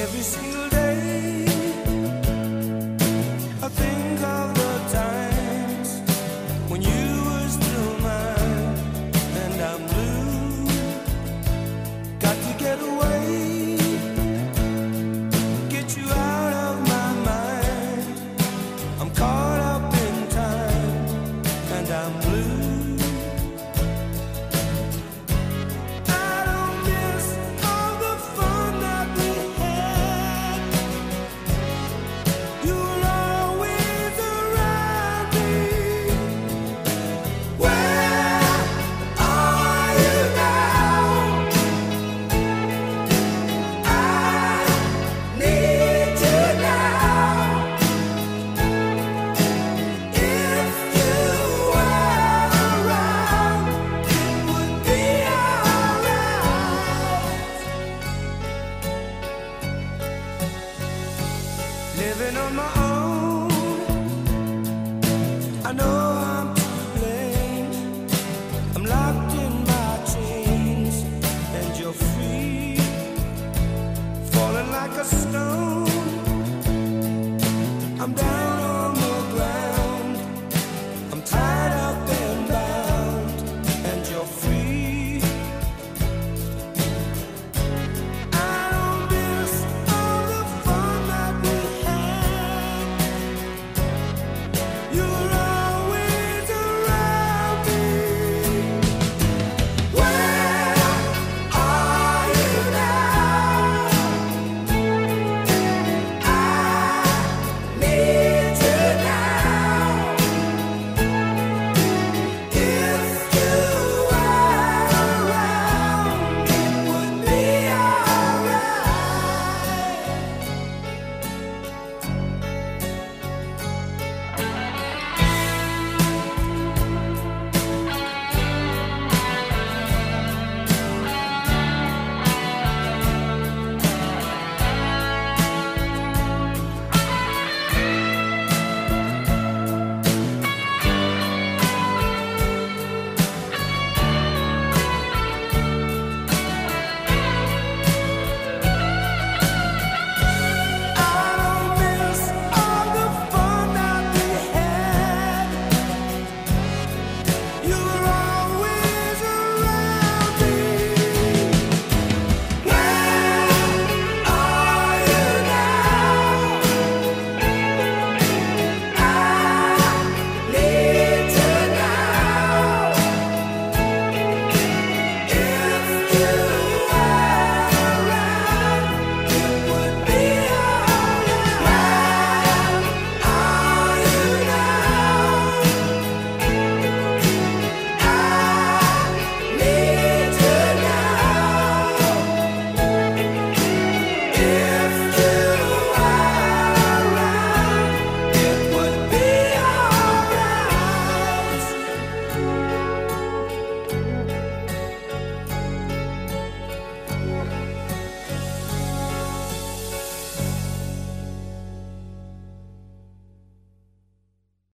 Every single day, living on my own. I know I'm to blame. I'm locked in my chains, and you're free, falling like a stone. I'm down.